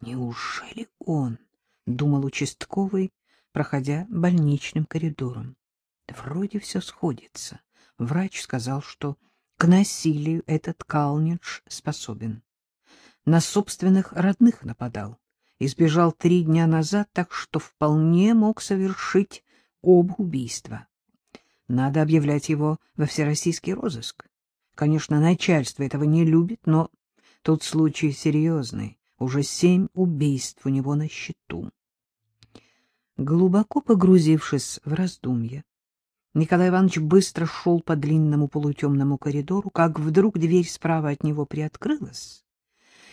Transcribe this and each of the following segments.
Неужели он? — думал участковый, проходя больничным коридором. Вроде все сходится. Врач сказал, что к насилию этот Калнидж способен. На собственных родных нападал. Избежал три дня назад, так что вполне мог совершить оба убийства. Надо объявлять его во всероссийский розыск. Конечно, начальство этого не любит, но тут случай серьезный. Уже семь убийств у него на счету. Глубоко погрузившись в раздумья, Николай Иванович быстро шел по длинному полутемному коридору, как вдруг дверь справа от него приоткрылась.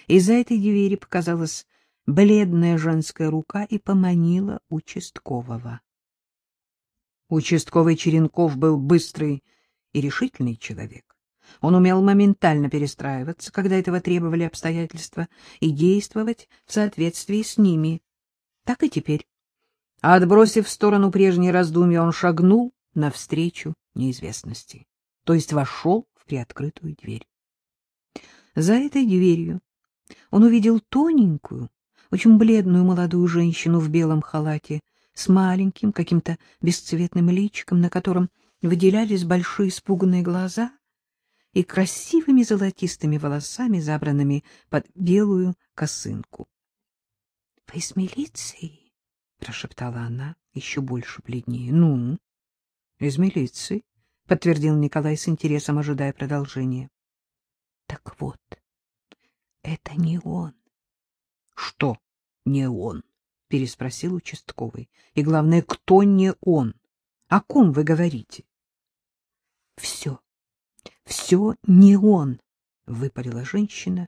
Из-за этой двери показалась бледная женская рука и поманила участкового. Участковый Черенков был быстрый и решительный человек. Он умел моментально перестраиваться, когда этого требовали обстоятельства, и действовать в соответствии с ними. Так и теперь. Отбросив в сторону прежние раздумья, он шагнул навстречу неизвестности, то есть вошел в приоткрытую дверь. За этой дверью он увидел тоненькую, очень бледную молодую женщину в белом халате с маленьким каким-то бесцветным личиком, на котором выделялись большие испуганные глаза и красивыми золотистыми волосами, забранными под белую косынку. — Вы из милиции? — прошептала она, еще больше бледнее. — Ну? — Из милиции, — подтвердил Николай с интересом, ожидая продолжения. — Так вот, это не он. — Что не он? — переспросил участковый. — И главное, кто не он? О ком вы говорите? — Все, все не он, — выпалила женщина,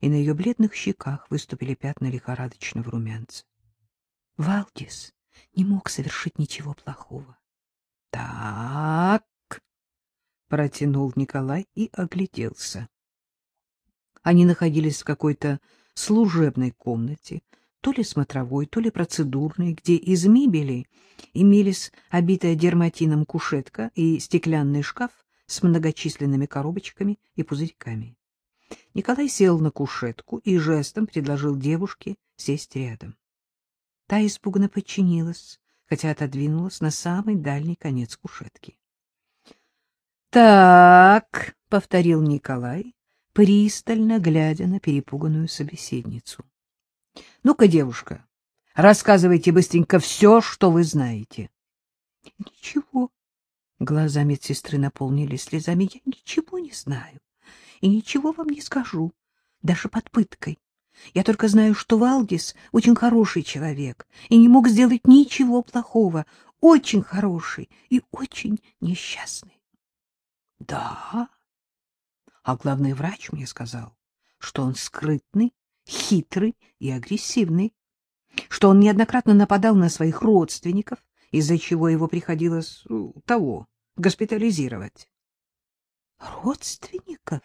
и на ее бледных щеках выступили пятна лихорадочного румянца. Валдис не мог совершить ничего плохого. — Так, — протянул Николай и огляделся. Они находились в какой-то служебной комнате, то ли смотровой, то ли процедурной, где из мебели имелись обитая дерматином кушетка и стеклянный шкаф с многочисленными коробочками и пузырьками. Николай сел на кушетку и жестом предложил девушке сесть рядом. Та испуганно подчинилась, хотя отодвинулась на самый дальний конец кушетки. — Так, — повторил Николай, пристально глядя на перепуганную собеседницу. — Ну-ка, девушка, рассказывайте быстренько все, что вы знаете. — Ничего. Глаза медсестры наполнились слезами. — Я ничего не знаю и ничего вам не скажу, даже под пыткой. Я только знаю, что Валдис очень хороший человек и не мог сделать ничего плохого, очень хороший и очень несчастный. — Да? А главный врач мне сказал, что он скрытный, хитрый и агрессивный, что он неоднократно нападал на своих родственников, из-за чего его приходилось ну, того госпитализировать. Родственников?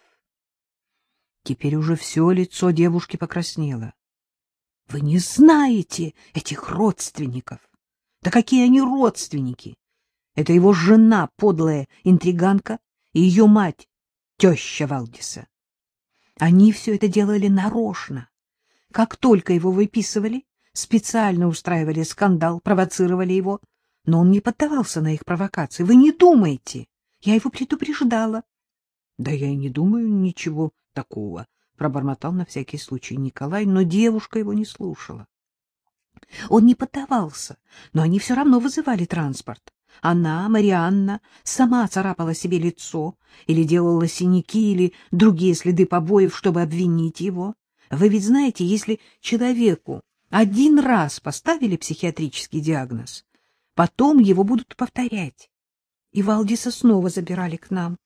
Теперь уже все лицо девушки покраснело. Вы не знаете этих родственников. Да какие они родственники? Это его жена, подлая интриганка, и ее мать, теща Валдиса. Они все это делали нарочно. Как только его выписывали, специально устраивали скандал, провоцировали его, но он не поддавался на их провокации. Вы не думайте, я его предупреждала. — Да я и не думаю ничего такого, — пробормотал на всякий случай Николай, но девушка его не слушала. Он не поддавался, но они все равно вызывали транспорт. Она, Марианна, сама царапала себе лицо или делала синяки или другие следы побоев, чтобы обвинить его. Вы ведь знаете, если человеку один раз поставили психиатрический диагноз, потом его будут повторять. И Валдиса снова забирали к нам.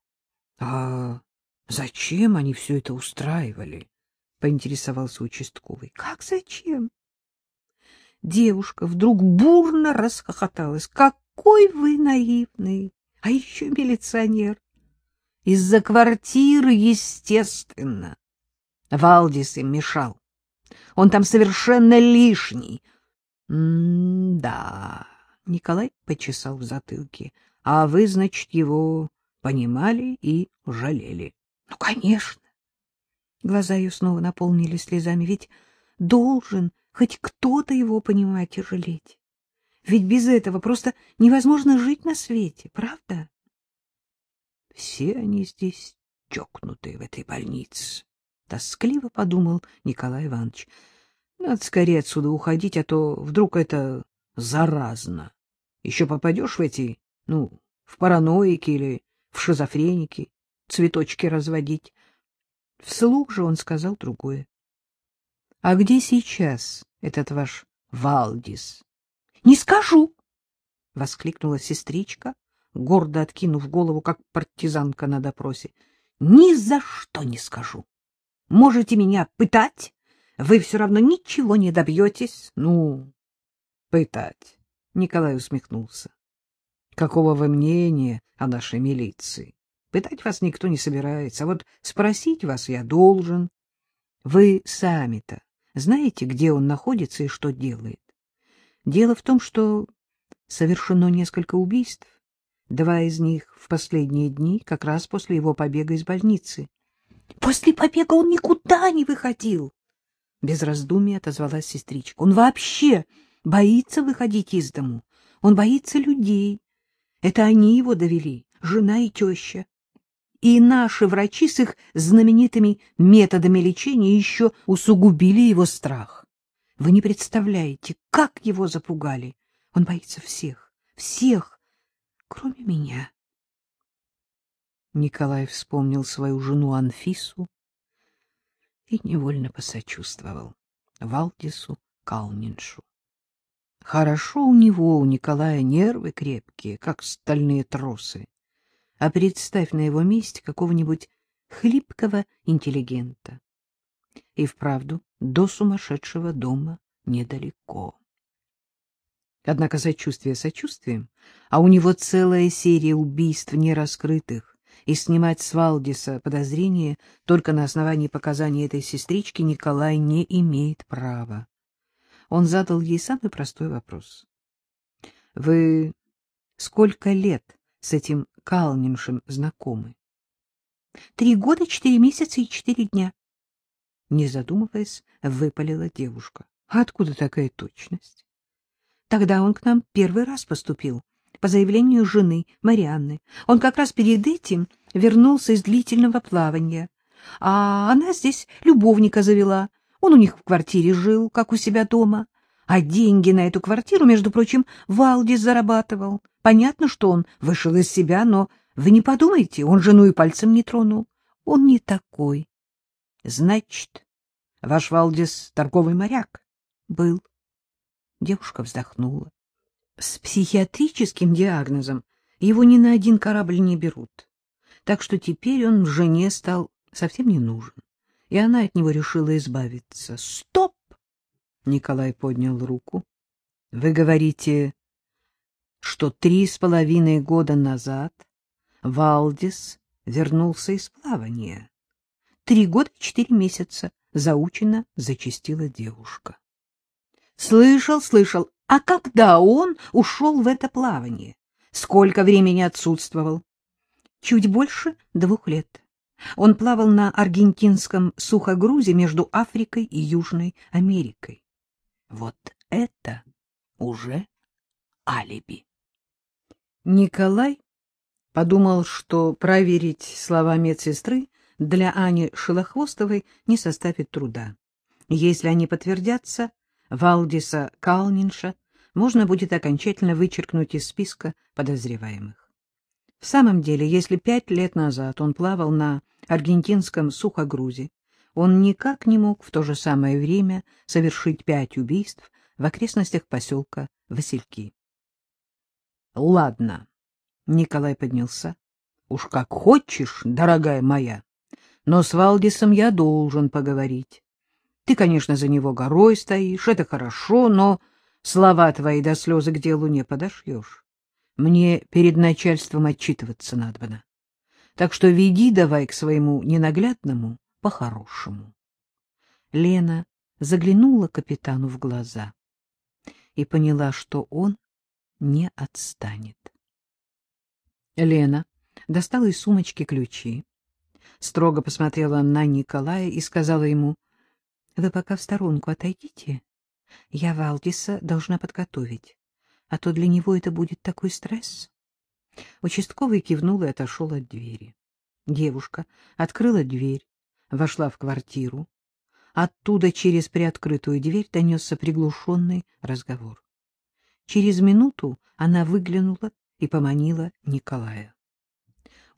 — А зачем они все это устраивали? — поинтересовался участковый. — Как зачем? Девушка вдруг бурно расхохоталась. — Какой вы наивный! А еще милиционер! Из-за квартиры, естественно. Валдис им мешал. Он там совершенно лишний. М-да, Николай почесал в затылке. А вы, значит, его понимали и жалели. Ну, конечно. Глаза ее снова наполнились слезами, ведь должен хоть кто-то его понимать и жалеть. Ведь без этого просто невозможно жить на свете, правда? Все они здесь чокнутые в этой больнице. Тоскливо подумал Николай Иванович. Надо скорее отсюда уходить, а то вдруг это заразно. Еще попадешь в эти, ну, в параноики или в шизофреники, цветочки разводить. Вслух же он сказал другое. — А где сейчас этот ваш Валдис? — Не скажу! — воскликнула сестричка, гордо откинув голову, как партизанка на допросе. — Ни за что не скажу. Можете меня пытать, вы все равно ничего не добьетесь. — Ну, пытать. Николай усмехнулся. — Какого вы мнения о нашей милиции? Пытать вас никто не собирается, а вот спросить вас я должен. Вы сами-то знаете, где он находится и что делает? Дело в том, что совершено несколько убийств, два из них в последние дни, как раз после его побега из больницы. — После побега он никуда не выходил! — без раздумий отозвалась сестричка. — Он вообще боится выходить из дому. Он боится людей. Это они его довели, жена и теща. И наши врачи с их знаменитыми методами лечения еще усугубили его страх. Вы не представляете, как его запугали. Он боится всех, всех, кроме меня. Николай вспомнил свою жену Анфису и невольно посочувствовал Валдису Калниншу. Хорошо у него, у Николая, нервы крепкие, как стальные тросы. А представь на его месте какого-нибудь хлипкого интеллигента. И вправду до сумасшедшего дома недалеко. Однако сочувствие сочувствием, а у него целая серия убийств нераскрытых, и снимать с Валдиса подозрения только на основании показаний этой сестрички Николай не имеет права. Он задал ей самый простой вопрос. — Вы сколько лет с этим Калниншем знакомы? — Три года, четыре месяца и четыре дня. Не задумываясь, выпалила девушка. — откуда такая точность? Тогда он к нам первый раз поступил, по заявлению жены, Марианны. Он как раз перед этим вернулся из длительного плавания. А она здесь любовника завела. Он у них в квартире жил, как у себя дома. А деньги на эту квартиру, между прочим, Валдис зарабатывал. Понятно, что он вышел из себя, но вы не подумайте, он жену и пальцем не тронул. Он не такой. Значит, ваш Валдис торговый моряк? Был. Девушка вздохнула. С психиатрическим диагнозом его ни на один корабль не берут. Так что теперь он жене стал совсем не нужен. И она от него решила избавиться. Стоп! Николай поднял руку. Вы говорите, что три с половиной года назад Валдис вернулся из плавания. Три года и четыре месяца, заучено зачастила девушка. Слышал, слышал. А когда он ушел в это плавание? Сколько времени отсутствовал? Чуть больше двух лет. Он плавал на аргентинском сухогрузе между Африкой и Южной Америкой. Вот это уже алиби. Николай подумал, что проверить слова медсестры для Ани Шелохвостовой не составит труда. Если они подтвердятся, Валдиса Калнинша можно будет окончательно вычеркнуть из списка подозреваемых. В самом деле, если пять лет назад он плавал на аргентинском сухогрузе, он никак не мог в то же самое время совершить пять убийств в окрестностях поселка Васильки. — Ладно, — Николай поднялся. — Уж как хочешь, дорогая моя, но с Валдисом я должен поговорить. Ты, конечно, за него горой стоишь, это хорошо, но слова твои до слезы к делу не подошьешь. Мне перед начальством отчитываться надо. Так что веди давай к своему ненаглядному по-хорошему. Лена заглянула капитану в глаза и поняла, что он не отстанет. Лена достала из сумочки ключи, строго посмотрела на Николая и сказала ему — Вы пока в сторонку отойдите. Я Валдиса должна подготовить, а то для него это будет такой стресс. Участковый кивнул и отошел от двери. Девушка открыла дверь, вошла в квартиру. Оттуда через приоткрытую дверь донесся приглушенный разговор. Через минуту она выглянула и поманила Николая.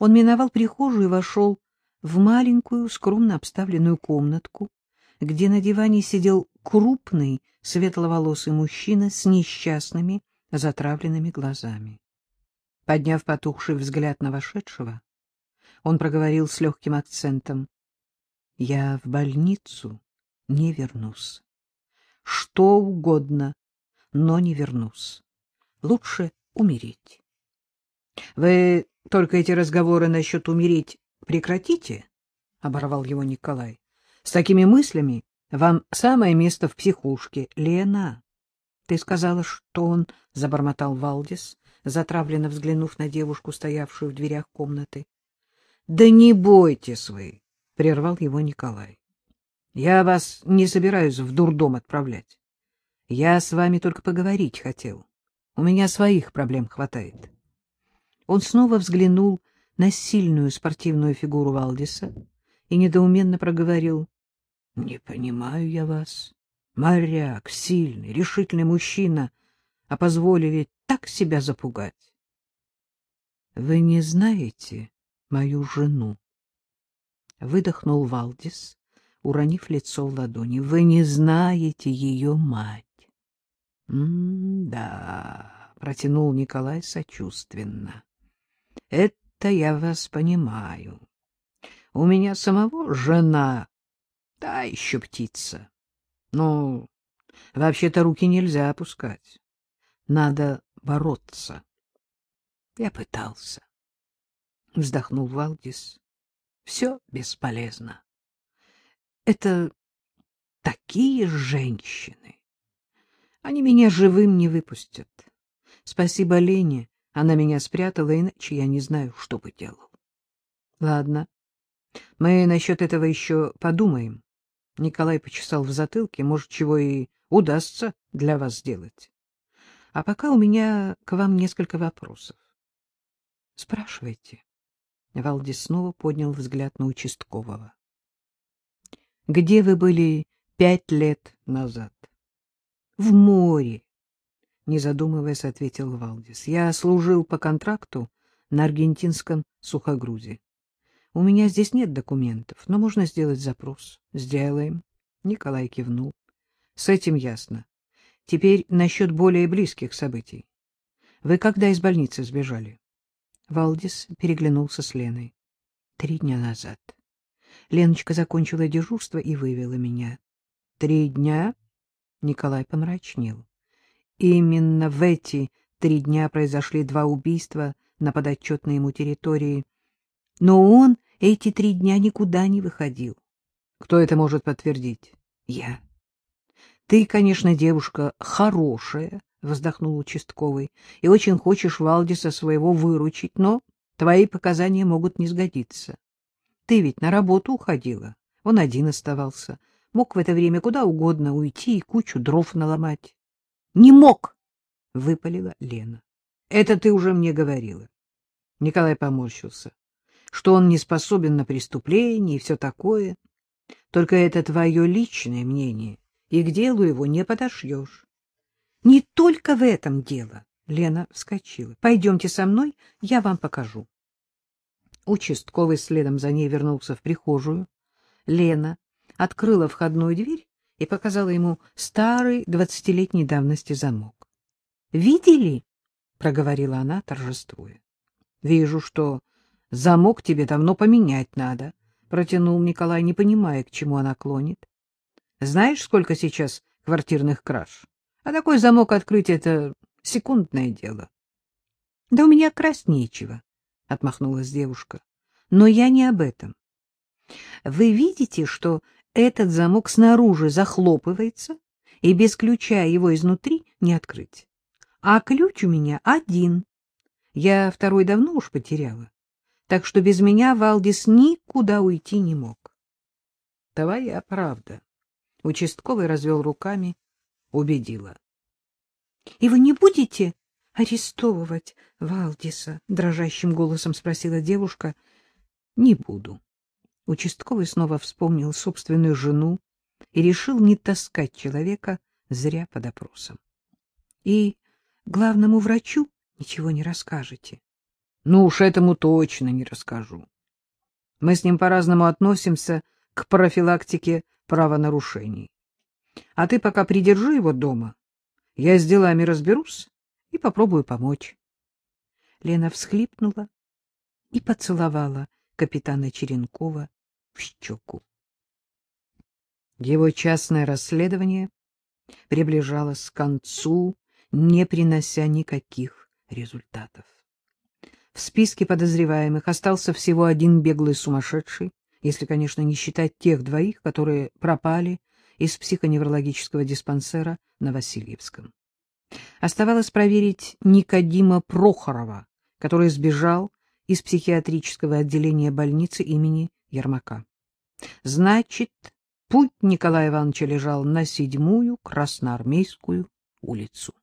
Он миновал прихожую и вошел в маленькую, скромно обставленную комнатку, где на диване сидел крупный, светловолосый мужчина с несчастными, затравленными глазами. Подняв потухший взгляд на вошедшего, он проговорил с легким акцентом. — Я в больницу не вернусь. Что угодно, но не вернусь. Лучше умереть. — Вы только эти разговоры насчет умереть прекратите, — оборвал его Николай. — С такими мыслями вам самое место в психушке. Лена, ты сказала, что он, — забормотал Валдис, затравленно взглянув на девушку, стоявшую в дверях комнаты. — Да не бойтесь вы, — прервал его Николай. — Я вас не собираюсь в дурдом отправлять. Я с вами только поговорить хотел. У меня своих проблем хватает. Он снова взглянул на сильную спортивную фигуру Валдиса и недоуменно проговорил. — Не понимаю я вас. Моряк, сильный, решительный мужчина, а позволили так себя запугать. — Вы не знаете мою жену? Выдохнул Валдис, уронив лицо в ладони. — Вы не знаете ее мать. — М-да, — протянул Николай сочувственно. — Это я вас понимаю. У меня самого жена, та еще птица. Но вообще-то руки нельзя опускать. Надо бороться. Я пытался. Вздохнул Валдис. Все бесполезно. Это такие женщины. Они меня живым не выпустят. Спасибо Лене, она меня спрятала, иначе я не знаю, что бы делал. Ладно, мы насчет этого еще подумаем. Николай почесал в затылке, может, чего и удастся для вас сделать. А пока у меня к вам несколько вопросов. Спрашивайте. Валдис снова поднял взгляд на участкового. Где вы были пять лет назад? В море, не задумываясь, ответил Валдис. Я служил по контракту на аргентинском сухогрузе. У меня здесь нет документов, но можно сделать запрос. Сделаем. Николай кивнул. С этим ясно. Теперь насчет более близких событий. Вы когда из больницы сбежали? Валдис переглянулся с Леной. Три дня назад. Леночка закончила дежурство и вывела меня. Три дня? Николай помрачнел. Именно в эти три дня произошли два убийства на подотчетной ему территории. Но он эти три дня никуда не выходил. Кто это может подтвердить? Я. Ты, конечно, девушка хорошая, вздохнул участковый, и очень хочешь Валдиса своего выручить, но твои показания могут не сгодиться. Ты ведь на работу уходила, он один оставался, мог в это время куда угодно уйти и кучу дров наломать. — Не мог! — выпалила Лена. — Это ты уже мне говорила. Николай поморщился что он не способен на преступление и все такое. Только это твое личное мнение, и к делу его не подошьешь. — Не только в этом дело, — Лена вскочила. — Пойдемте со мной, я вам покажу. Участковый следом за ней вернулся в прихожую. Лена открыла входную дверь и показала ему старый двадцатилетней давности замок. — Видели? — проговорила она, торжествуя. — Вижу, что Замок тебе давно поменять надо, — протянул Николай, не понимая, к чему она клонит. — Знаешь, сколько сейчас квартирных краж? А такой замок открыть — это секундное дело. — Да у меня красть нечего, — отмахнулась девушка. — Но я не об этом. Вы видите, что этот замок снаружи захлопывается, и без ключа его изнутри не открыть. А ключ у меня один. Я второй давно уж потеряла так что без меня Валдис никуда уйти не мог. — Твоя правда, Участковый развел руками, убедила. — И вы не будете арестовывать Валдиса? — дрожащим голосом спросила девушка. — Не буду. Участковый снова вспомнил собственную жену и решил не таскать человека зря под опросом. — И главному врачу ничего не расскажете? — Ну уж этому точно не расскажу. Мы с ним по-разному относимся к профилактике правонарушений. А ты пока придержи его дома. Я с делами разберусь и попробую помочь. Лена всхлипнула и поцеловала капитана Черенкова в щеку. Его частное расследование приближалось к концу, не принося никаких результатов. В списке подозреваемых остался всего один беглый сумасшедший, если, конечно, не считать тех двоих, которые пропали из психоневрологического диспансера на Васильевском. Оставалось проверить Никодима Прохорова, который сбежал из психиатрического отделения больницы имени Ермака. Значит, путь Николая Ивановича лежал на седьмую Красноармейскую улицу.